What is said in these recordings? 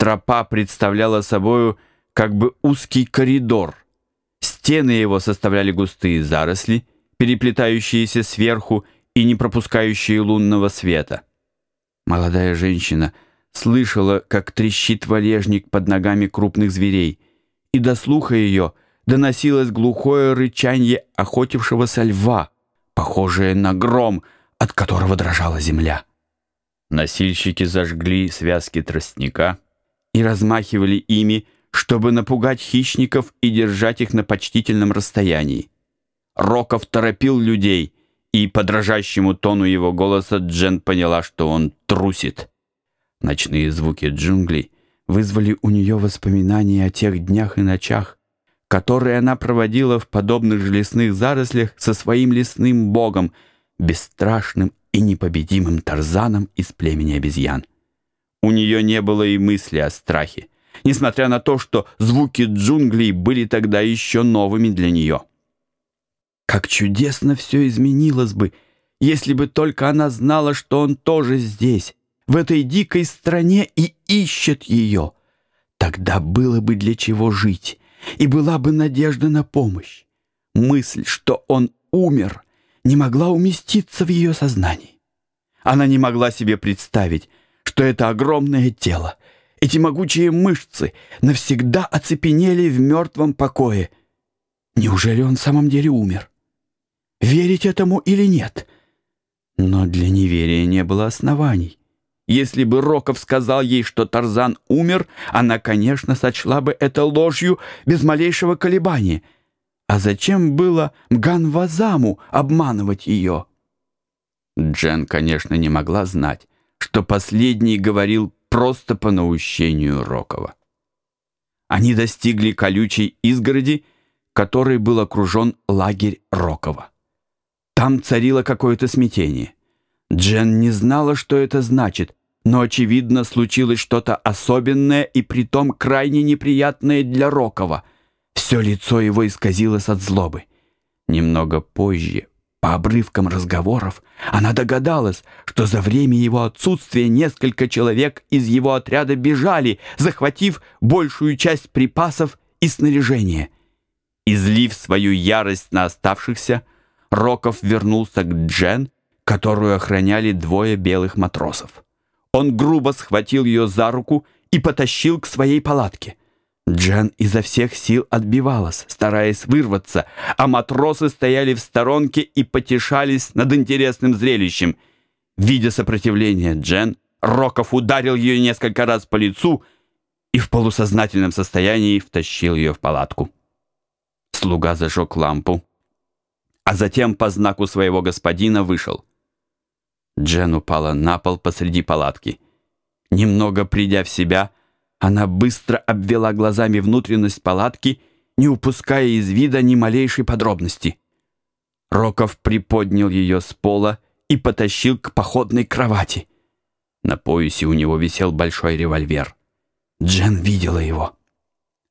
Тропа представляла собою как бы узкий коридор. Стены его составляли густые заросли, переплетающиеся сверху и не пропускающие лунного света. Молодая женщина слышала, как трещит валежник под ногами крупных зверей, и до слуха ее доносилось глухое рычанье охотившегося льва, похожее на гром, от которого дрожала земля. Носильщики зажгли связки тростника и размахивали ими, чтобы напугать хищников и держать их на почтительном расстоянии. Роков торопил людей, и по дрожащему тону его голоса Джен поняла, что он трусит. Ночные звуки джунглей вызвали у нее воспоминания о тех днях и ночах, которые она проводила в подобных же лесных зарослях со своим лесным богом, бесстрашным и непобедимым Тарзаном из племени обезьян. У нее не было и мысли о страхе, несмотря на то, что звуки джунглей были тогда еще новыми для нее. Как чудесно все изменилось бы, если бы только она знала, что он тоже здесь, в этой дикой стране и ищет ее. Тогда было бы для чего жить, и была бы надежда на помощь. Мысль, что он умер, не могла уместиться в ее сознании. Она не могла себе представить, что это огромное тело, эти могучие мышцы навсегда оцепенели в мертвом покое. Неужели он в самом деле умер? Верить этому или нет? Но для неверия не было оснований. Если бы Роков сказал ей, что Тарзан умер, она, конечно, сочла бы это ложью без малейшего колебания. А зачем было Мганвазаму обманывать ее? Джен, конечно, не могла знать, что последний говорил просто по наущению Рокова. Они достигли колючей изгороди, которой был окружен лагерь Рокова. Там царило какое-то смятение. Джен не знала, что это значит, но, очевидно, случилось что-то особенное и притом крайне неприятное для Рокова. Все лицо его исказилось от злобы. Немного позже, по обрывкам разговоров, она догадалась, что за время его отсутствия несколько человек из его отряда бежали, захватив большую часть припасов и снаряжения. Излив свою ярость на оставшихся, Роков вернулся к Джен, которую охраняли двое белых матросов. Он грубо схватил ее за руку и потащил к своей палатке. Джен изо всех сил отбивалась, стараясь вырваться, а матросы стояли в сторонке и потешались над интересным зрелищем. Видя сопротивление Джен, Роков ударил ее несколько раз по лицу и в полусознательном состоянии втащил ее в палатку. Слуга зажег лампу, а затем по знаку своего господина вышел. Джен упала на пол посреди палатки. Немного придя в себя, она быстро обвела глазами внутренность палатки, не упуская из вида ни малейшей подробности. Роков приподнял ее с пола и потащил к походной кровати. На поясе у него висел большой револьвер. Джен видела его.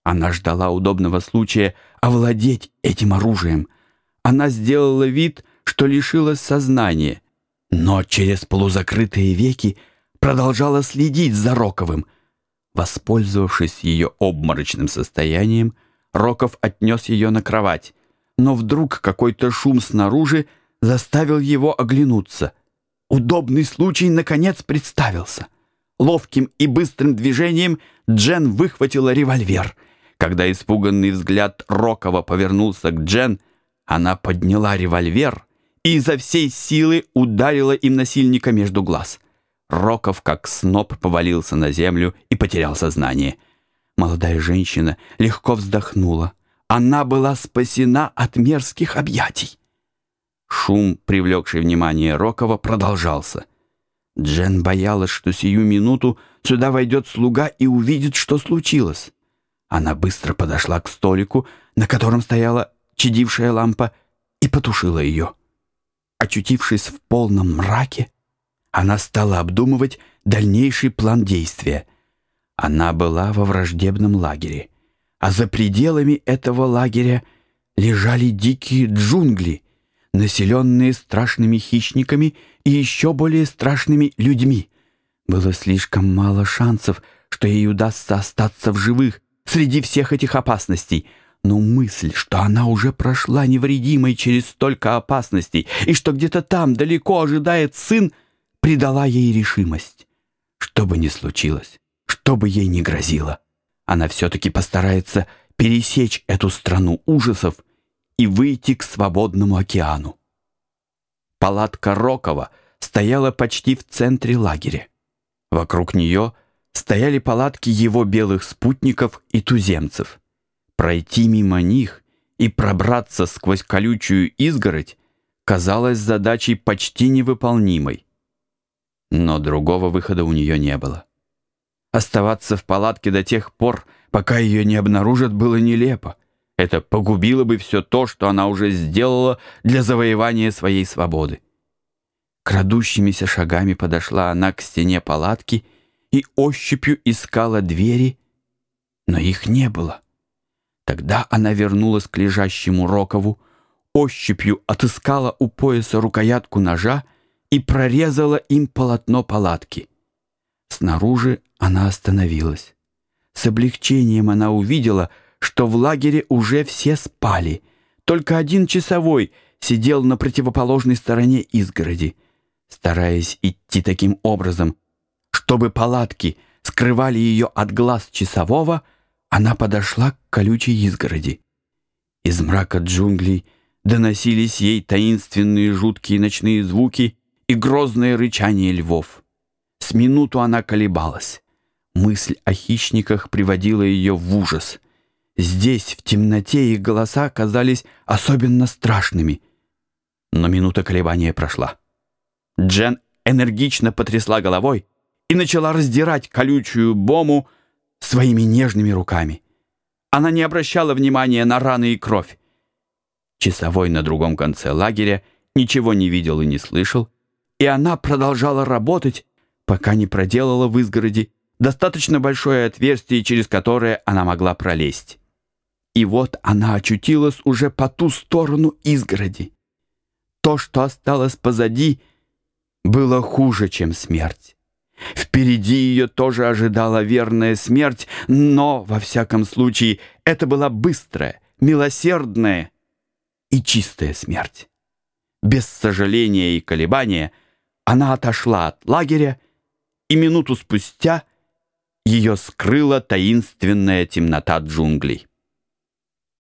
Она ждала удобного случая овладеть этим оружием. Она сделала вид, что лишилась сознания — но через полузакрытые веки продолжала следить за Роковым. Воспользовавшись ее обморочным состоянием, Роков отнес ее на кровать, но вдруг какой-то шум снаружи заставил его оглянуться. Удобный случай, наконец, представился. Ловким и быстрым движением Джен выхватила револьвер. Когда испуганный взгляд Рокова повернулся к Джен, она подняла револьвер — и изо всей силы ударила им насильника между глаз. Роков, как сноп, повалился на землю и потерял сознание. Молодая женщина легко вздохнула. Она была спасена от мерзких объятий. Шум, привлекший внимание Рокова, продолжался. Джен боялась, что сию минуту сюда войдет слуга и увидит, что случилось. Она быстро подошла к столику, на котором стояла чадившая лампа, и потушила ее. Очутившись в полном мраке, она стала обдумывать дальнейший план действия. Она была во враждебном лагере, а за пределами этого лагеря лежали дикие джунгли, населенные страшными хищниками и еще более страшными людьми. Было слишком мало шансов, что ей удастся остаться в живых среди всех этих опасностей. Но мысль, что она уже прошла невредимой через столько опасностей и что где-то там далеко ожидает сын, придала ей решимость. Что бы ни случилось, что бы ей ни грозило, она все-таки постарается пересечь эту страну ужасов и выйти к свободному океану. Палатка Рокова стояла почти в центре лагеря. Вокруг нее стояли палатки его белых спутников и туземцев. Пройти мимо них и пробраться сквозь колючую изгородь казалось задачей почти невыполнимой. Но другого выхода у нее не было. Оставаться в палатке до тех пор, пока ее не обнаружат, было нелепо. Это погубило бы все то, что она уже сделала для завоевания своей свободы. Крадущимися шагами подошла она к стене палатки и ощупью искала двери, но их не было. Тогда она вернулась к лежащему Рокову, ощупью отыскала у пояса рукоятку ножа и прорезала им полотно палатки. Снаружи она остановилась. С облегчением она увидела, что в лагере уже все спали. Только один часовой сидел на противоположной стороне изгороди. Стараясь идти таким образом, чтобы палатки скрывали ее от глаз часового, она подошла к колючей изгороди. Из мрака джунглей доносились ей таинственные жуткие ночные звуки и грозное рычание львов. С минуту она колебалась. Мысль о хищниках приводила ее в ужас. Здесь, в темноте, их голоса казались особенно страшными. Но минута колебания прошла. Джен энергично потрясла головой и начала раздирать колючую бому своими нежными руками. Она не обращала внимания на раны и кровь. Часовой на другом конце лагеря ничего не видел и не слышал, и она продолжала работать, пока не проделала в изгороди достаточно большое отверстие, через которое она могла пролезть. И вот она очутилась уже по ту сторону изгороди. То, что осталось позади, было хуже, чем смерть. Впереди ее тоже ожидала верная смерть, но, во всяком случае, это была быстрая, милосердная и чистая смерть. Без сожаления и колебания она отошла от лагеря, и минуту спустя ее скрыла таинственная темнота джунглей.